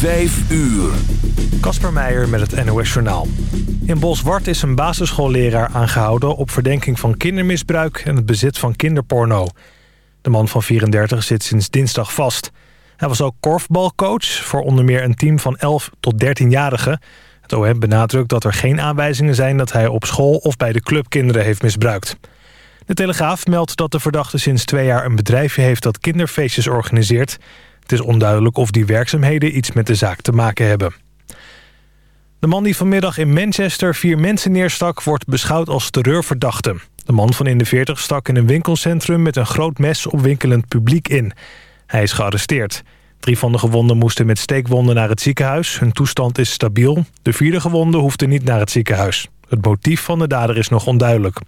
Vijf uur. Kasper Meijer met het NOS Journaal. In Boswart is een basisschoolleraar aangehouden... op verdenking van kindermisbruik en het bezit van kinderporno. De man van 34 zit sinds dinsdag vast. Hij was ook korfbalcoach voor onder meer een team van 11 tot 13-jarigen. Het OM benadrukt dat er geen aanwijzingen zijn... dat hij op school of bij de club kinderen heeft misbruikt. De Telegraaf meldt dat de verdachte sinds twee jaar een bedrijfje heeft... dat kinderfeestjes organiseert... Het is onduidelijk of die werkzaamheden iets met de zaak te maken hebben. De man die vanmiddag in Manchester vier mensen neerstak... wordt beschouwd als terreurverdachte. De man van in de 40 stak in een winkelcentrum... met een groot mes op winkelend publiek in. Hij is gearresteerd. Drie van de gewonden moesten met steekwonden naar het ziekenhuis. Hun toestand is stabiel. De vierde gewonde hoefde niet naar het ziekenhuis. Het motief van de dader is nog onduidelijk.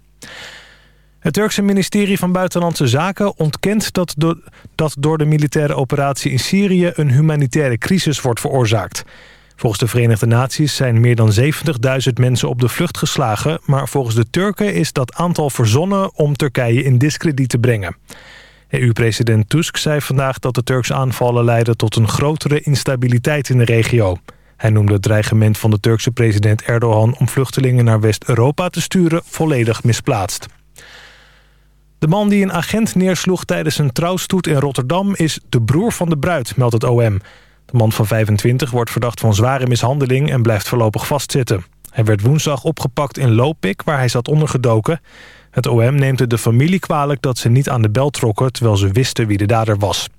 Het Turkse ministerie van Buitenlandse Zaken ontkent dat, dat door de militaire operatie in Syrië een humanitaire crisis wordt veroorzaakt. Volgens de Verenigde Naties zijn meer dan 70.000 mensen op de vlucht geslagen... maar volgens de Turken is dat aantal verzonnen om Turkije in discrediet te brengen. EU-president Tusk zei vandaag dat de Turkse aanvallen leiden tot een grotere instabiliteit in de regio. Hij noemde het dreigement van de Turkse president Erdogan om vluchtelingen naar West-Europa te sturen volledig misplaatst. De man die een agent neersloeg tijdens een trouwstoet in Rotterdam... is de broer van de bruid, meldt het OM. De man van 25 wordt verdacht van zware mishandeling... en blijft voorlopig vastzitten. Hij werd woensdag opgepakt in Lopik, waar hij zat ondergedoken. Het OM neemt de familie kwalijk dat ze niet aan de bel trokken... terwijl ze wisten wie de dader was.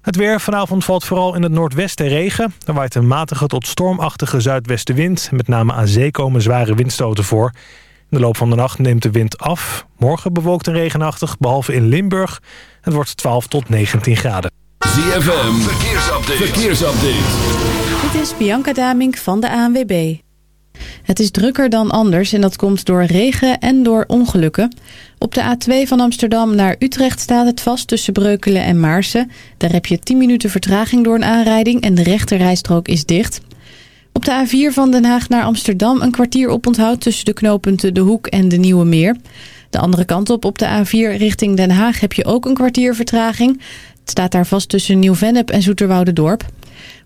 Het weer. Vanavond valt vooral in het noordwesten regen. Er waait een matige tot stormachtige zuidwestenwind. Met name aan zee komen zware windstoten voor... In de loop van de nacht neemt de wind af. Morgen bewolkt en regenachtig, behalve in Limburg. Het wordt 12 tot 19 graden. ZFM, verkeersupdate. verkeersupdate. Dit is Bianca Damink van de ANWB. Het is drukker dan anders en dat komt door regen en door ongelukken. Op de A2 van Amsterdam naar Utrecht staat het vast tussen Breukelen en Maarsen. Daar heb je 10 minuten vertraging door een aanrijding en de rechterrijstrook is dicht... Op de A4 van Den Haag naar Amsterdam een kwartier oponthoud tussen de knooppunten De Hoek en de Nieuwe Meer. De andere kant op, op de A4 richting Den Haag heb je ook een kwartier vertraging. Het staat daar vast tussen Nieuw-Vennep en Zoeterwoude-dorp.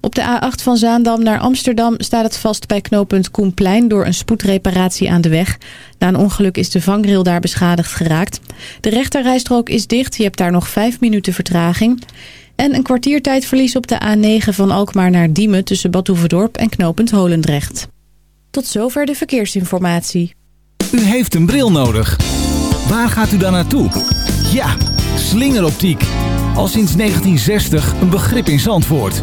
Op de A8 van Zaandam naar Amsterdam staat het vast bij knooppunt Koenplein door een spoedreparatie aan de weg. Na een ongeluk is de vangrail daar beschadigd geraakt. De rechterrijstrook is dicht, je hebt daar nog vijf minuten vertraging. En een kwartiertijdverlies op de A9 van Alkmaar naar Diemen tussen Badhoevedorp en knooppunt Holendrecht. Tot zover de verkeersinformatie. U heeft een bril nodig. Waar gaat u dan naartoe? Ja, slingeroptiek. Al sinds 1960 een begrip in Zandvoort.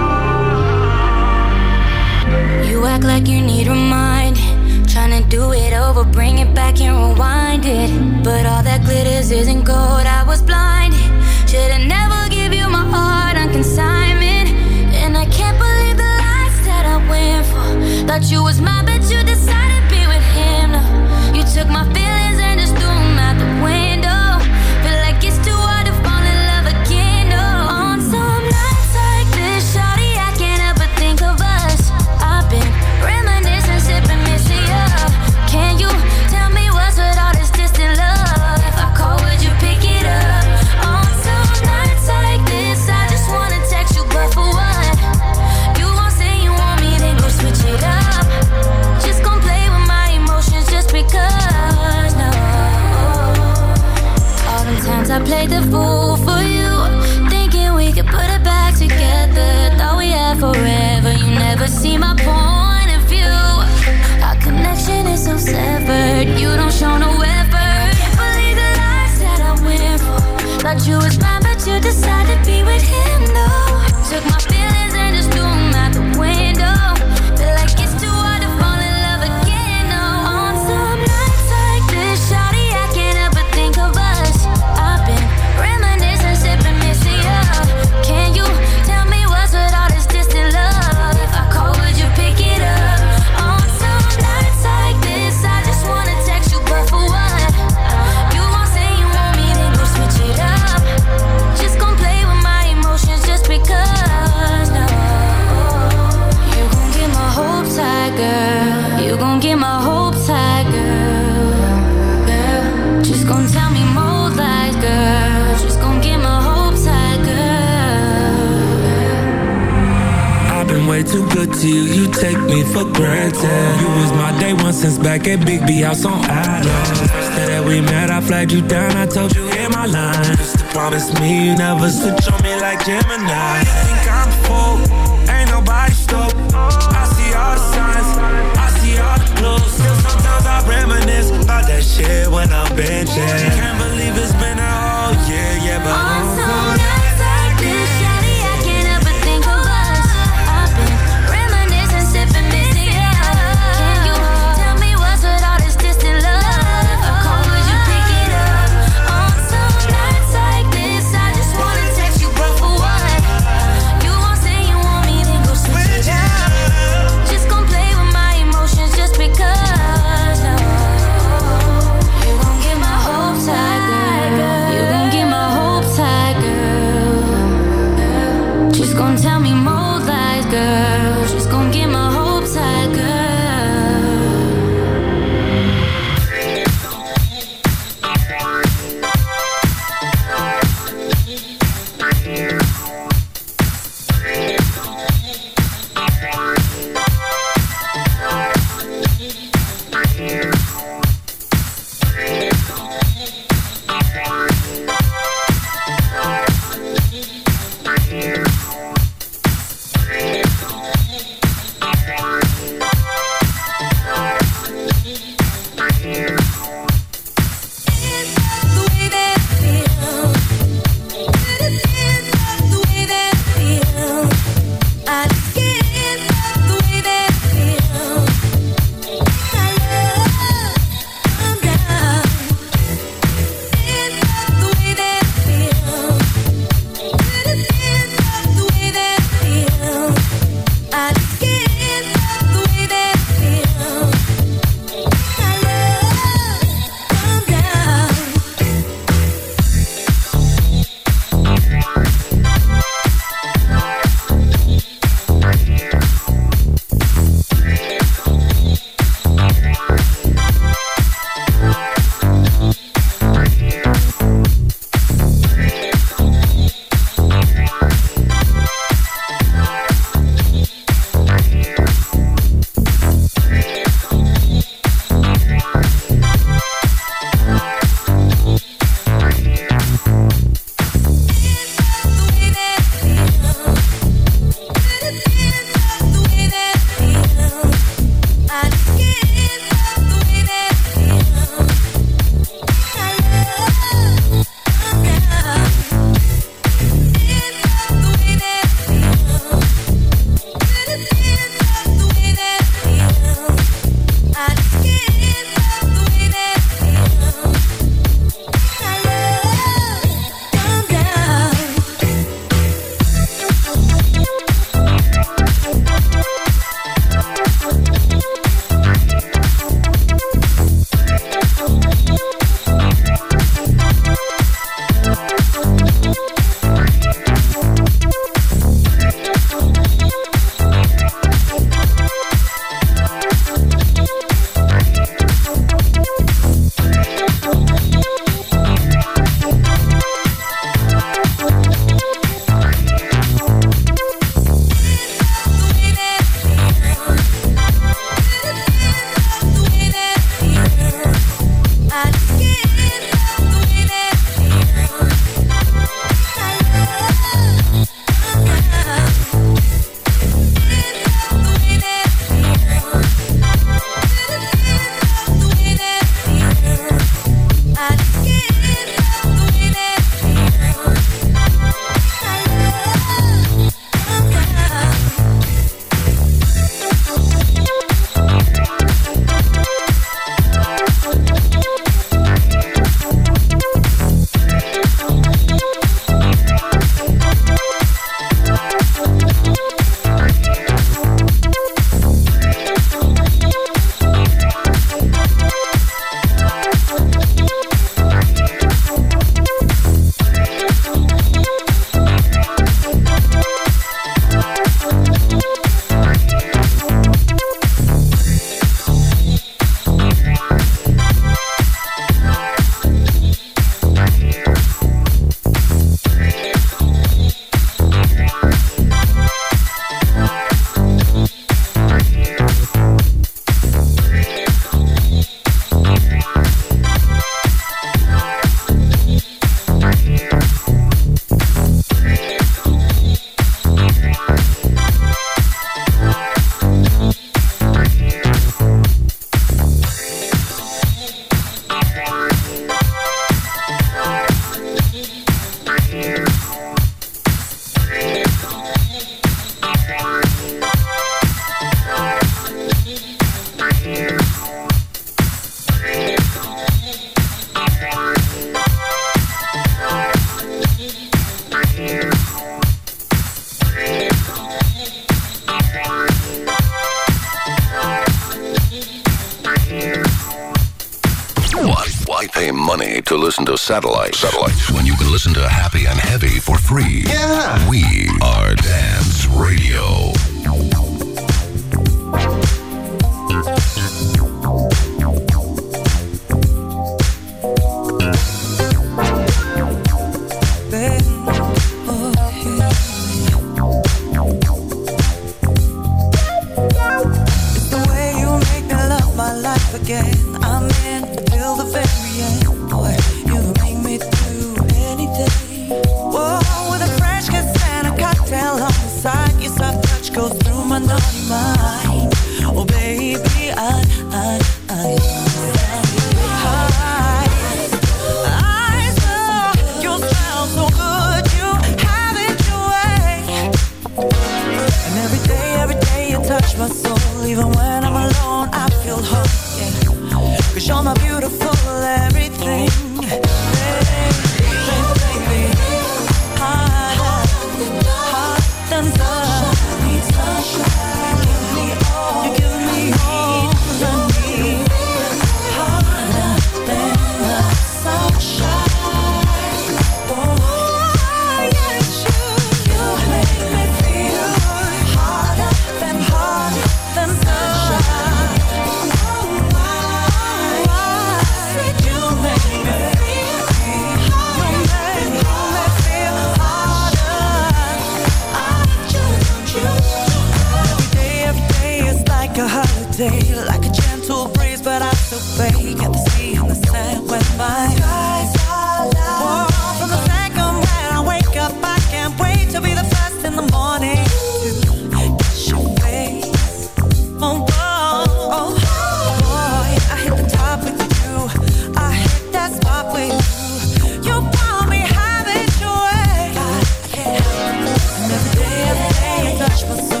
And every day, you touch.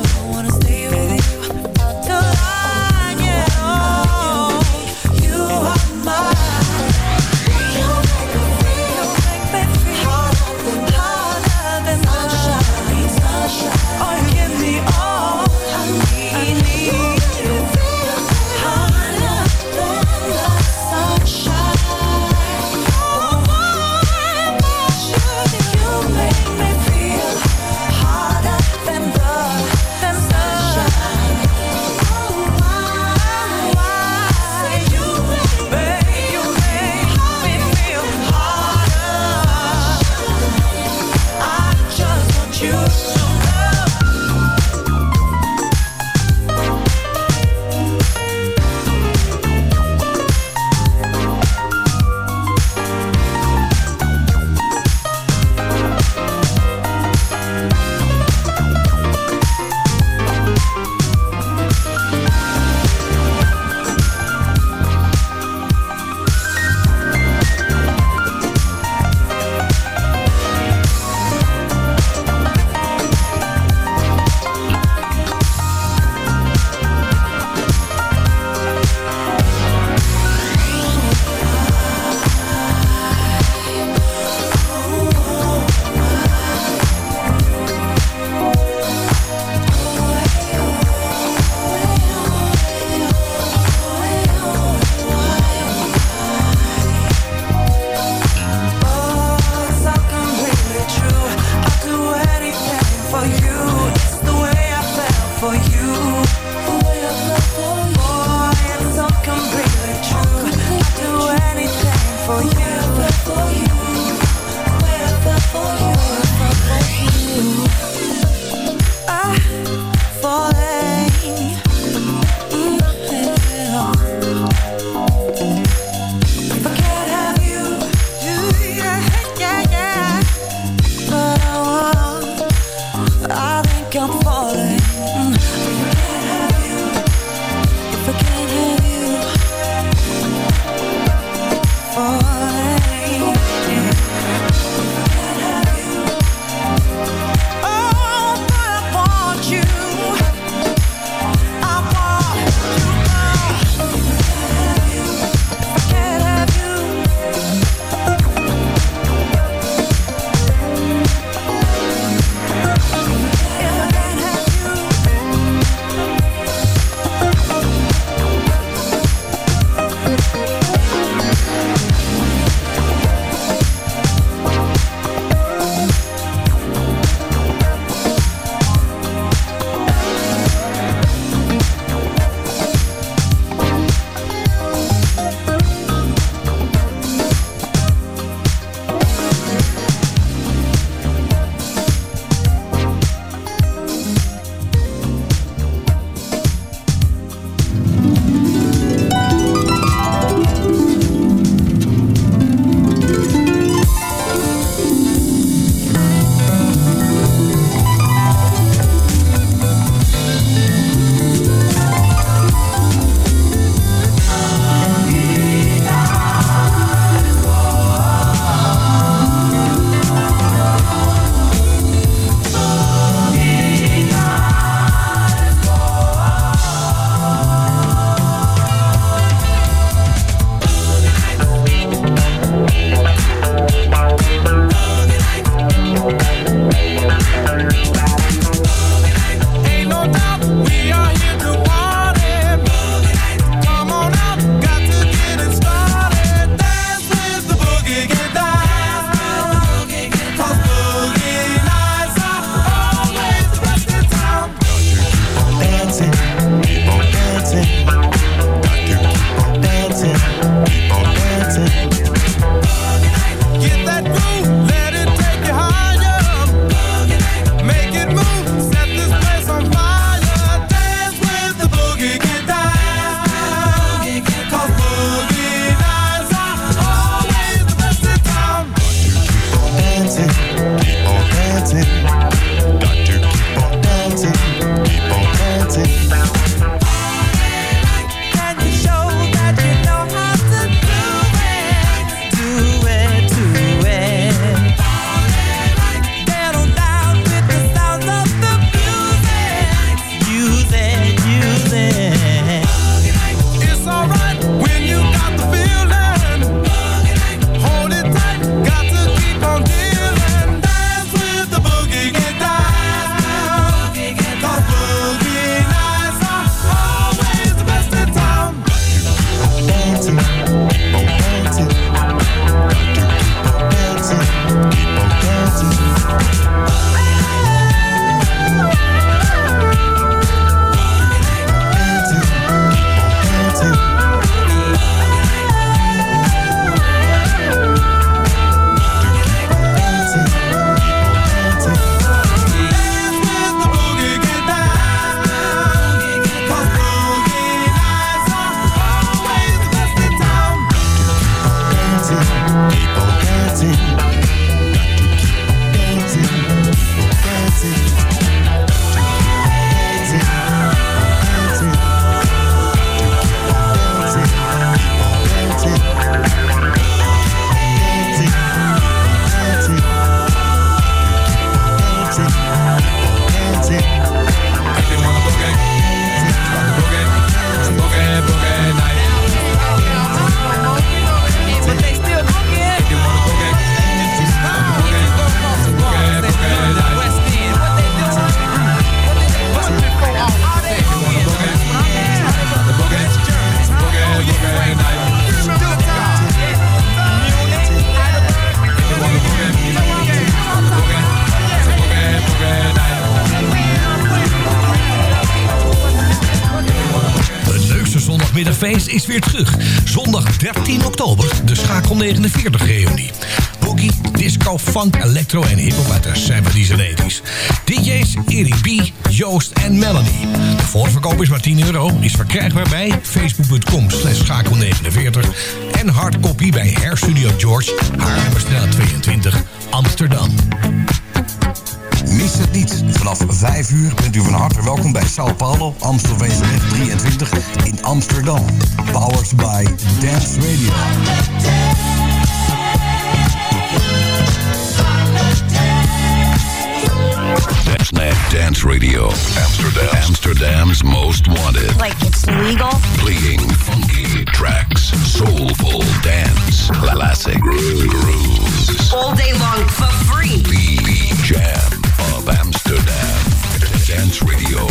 Porsche. Dance, Dance Radio, Amsterdam, Amsterdam's most wanted. Like it's legal. Playing funky tracks, soulful dance, classic grooves. All day long for free. The Jam of Amsterdam, Dance Radio.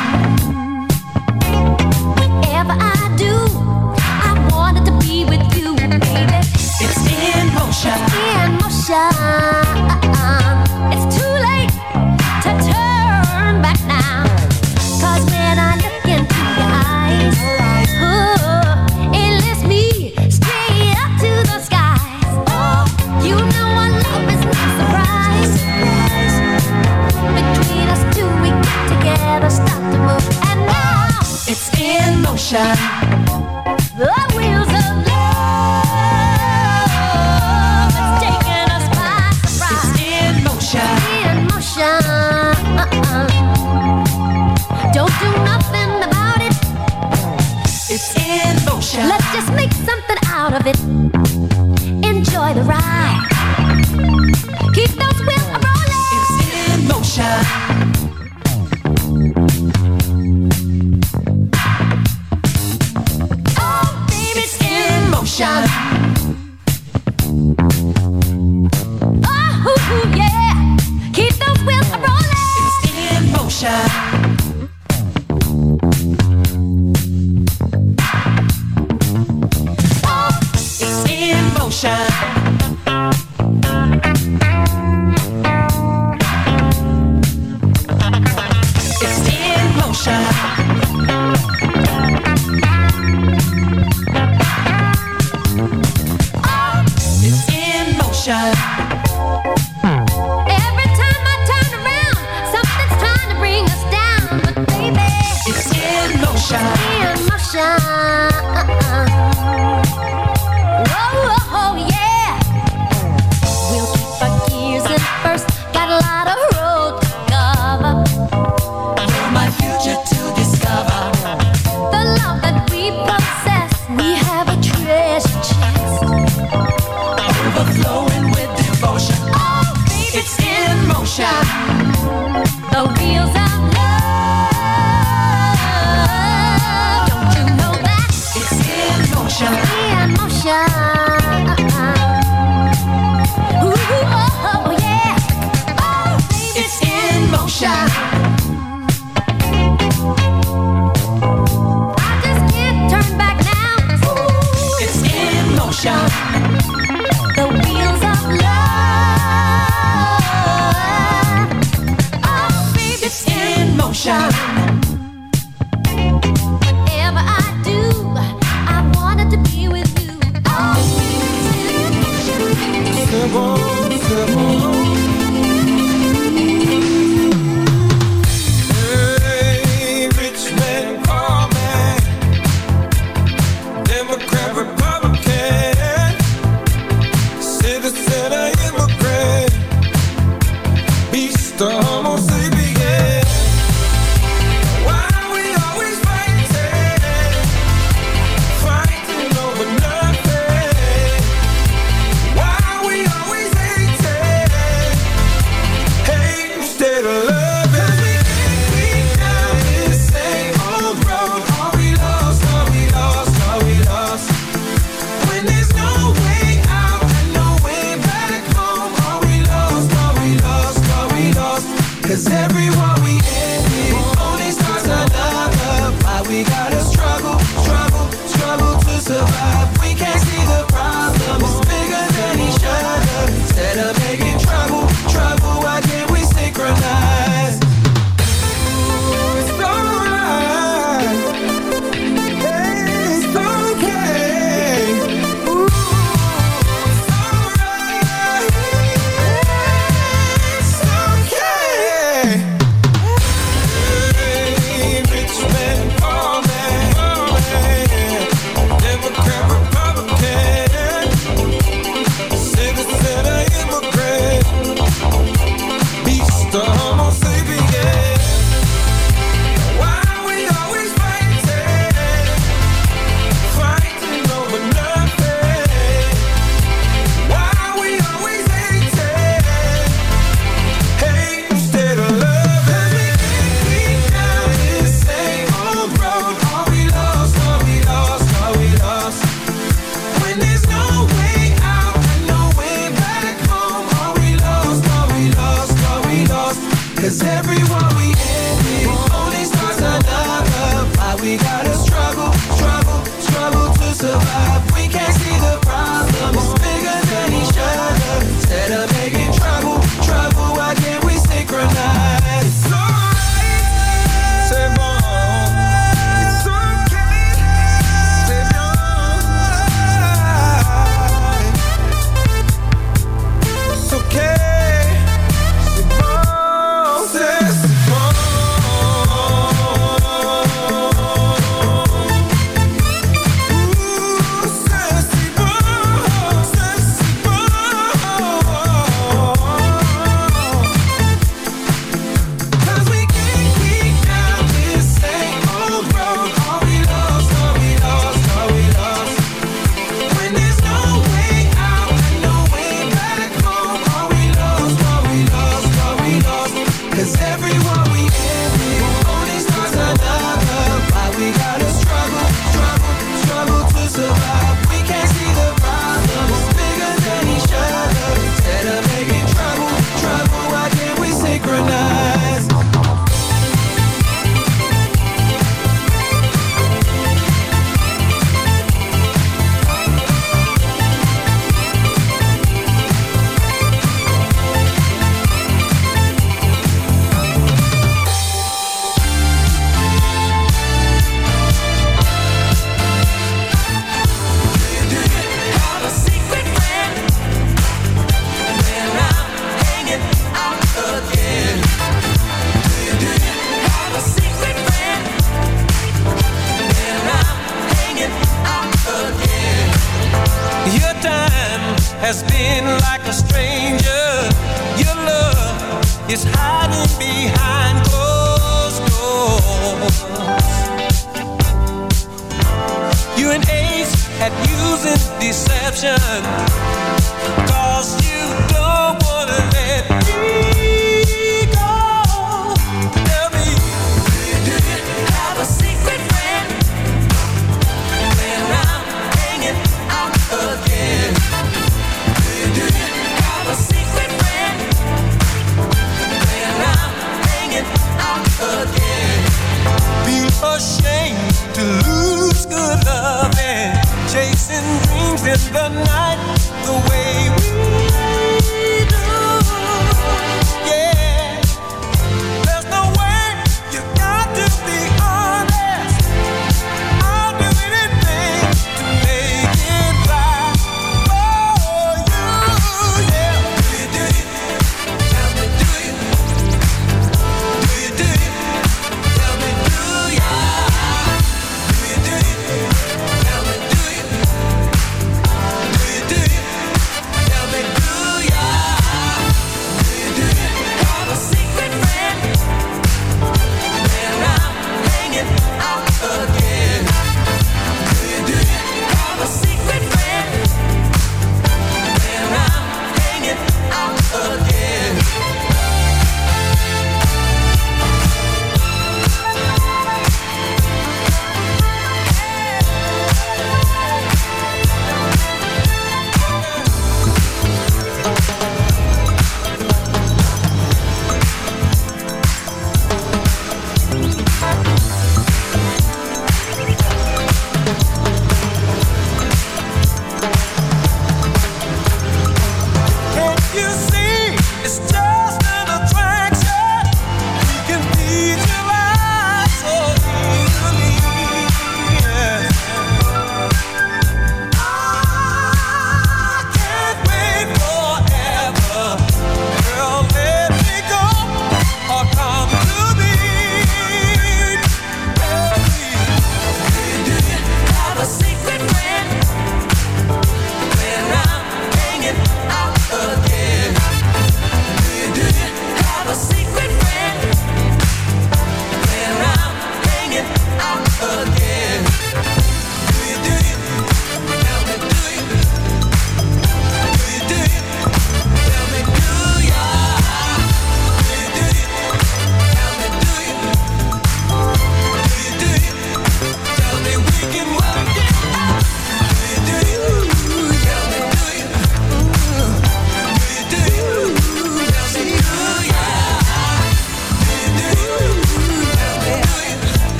in